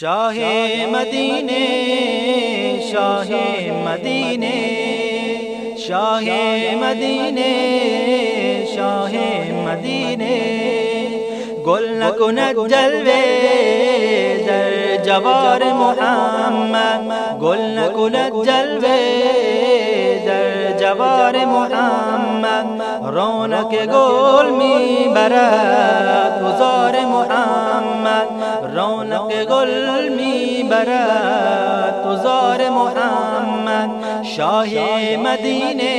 شاہ مدینے شاہ مدینے شاہ مدینے شاہ مدینے۔ گل نکنت جلوے در جوار محمد۔ گل نکنت جلوے در جوار محمد۔ رونق گل می برد وزار محمد. رونق گل می برد وزار محمد. شاه مدینه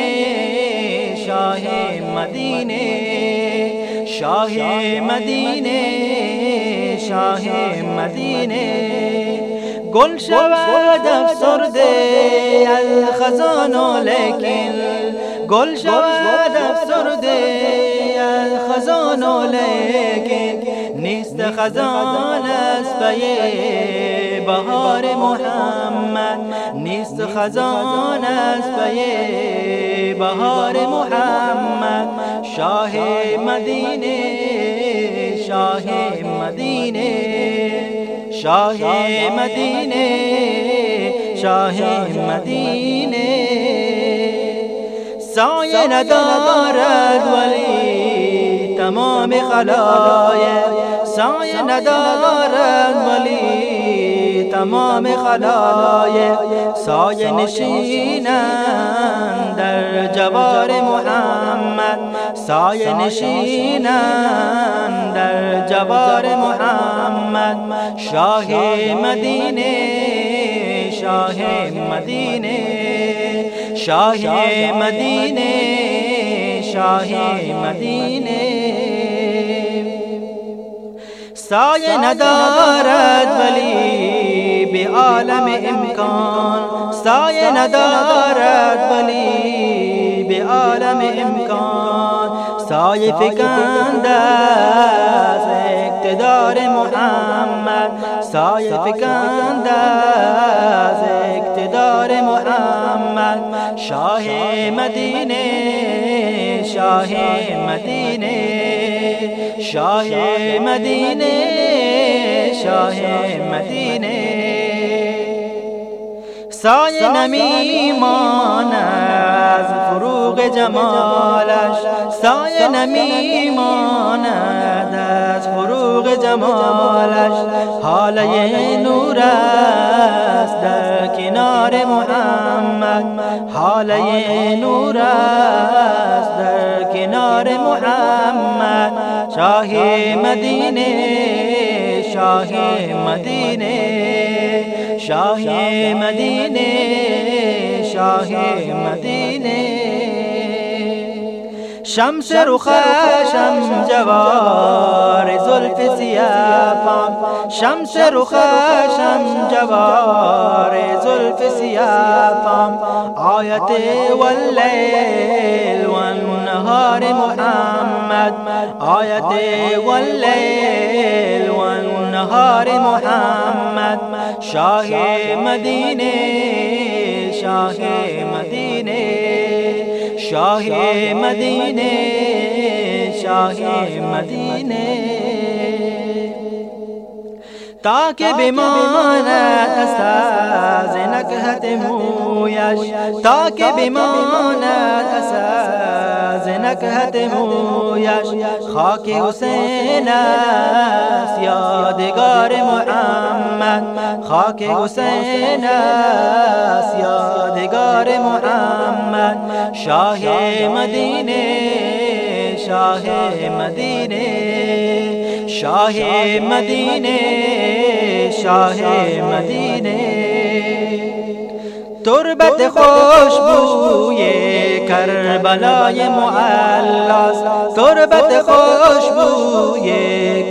شاه مدینه. شاه مدینه شاه مدینه. گل شود افسرده الخزان لیکن. گل شود افسرده الخزان لیکن نیست خزان است بهار محمد. نیست خزان است بهار محمد. شاه مدینه شاه مدینه. شاه مدینه شاه مدینه. سایه ندارد ولی تمام خلایق سایه ندارد ولی تمام خلایق سایه نشینند در جوار محمد. سایه نشینند در جوار محمد. شاه مدینه شاه مدینه. شاه مدینه شاه مدینه. سایه ندارد ولی به عالم امکان. سایه ندارد ولی به عالم امکان. سایه فکند از اقتدار محمد. سایه فکند از اقتدار محمد. شاه مدینه شاه مدینه. شاه مدینه شاه مدینه. سایه نمیمان از فروغ جمالش. سایه نمیماند از فروغ جمالش. حاله نور است در کنار محمد. حاله نور است در کنار محمد. شاه مدینه. شاه مدینه شاه مدینه شاه مدینه شمس رخشم جوار زلف سیافم شمس رخشم جوار زلف سیافم آیت واللیل والنهار محمد۔ آیت واللیل والنهار محمد شاه مدینه شاه مدینه شاه مدینه شاه مدینه. تا که بماند اساز نکهت مویش تا که بماند اساز نکهت مویش خاک حسین است یادگار محمد. خاک حسین است یادگار محمد. شاه مدینه شاه مدینه. شاه مدینه شاه مدینه. تربت خوشبوی کربلای معلاس. تربت خوشبوی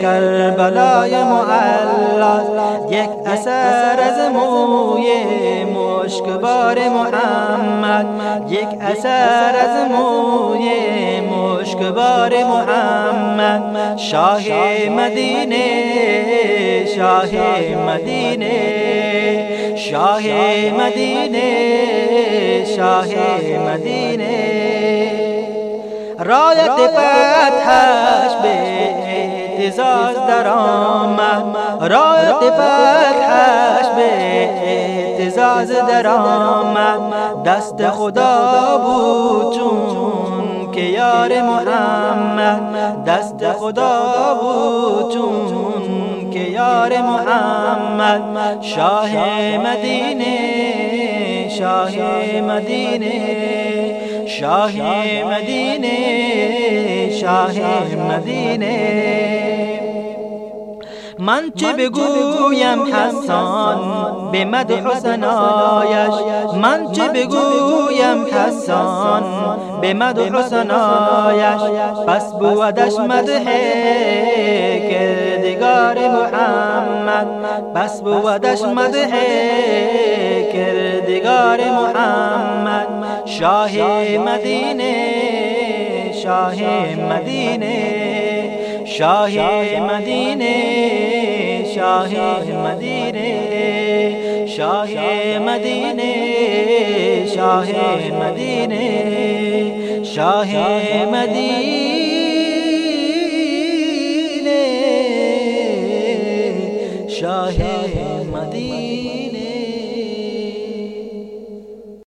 کربلای معلاس. یک اثر از موی مشکبار محمد. یک اثر از موی مشکبار محمد. شاه مدینه شاه مدینه. شاه مدینه شاه مدینه. رایت فتحش به اعتزاز در آمد. رایت فتحش به اعتزاز در آمد. دست خدا بود چون که یار محمد. دست خدا بود چون که یار محمد. شاه مدینه شاه مدینه. شاه مدینه شاه مدینه. من چه بگویم حسان؟ به مد حسنایش. من چه بگویم حسان؟ به مد حسنایش. پس بودش مده کردگار محمد. پس بودش مده. کردگار محمد. شاہ مدینے شاہ مدینے شاہ مدینے شاہ مدینے شاہ مدینے شاہ مدینے شاہ مدینے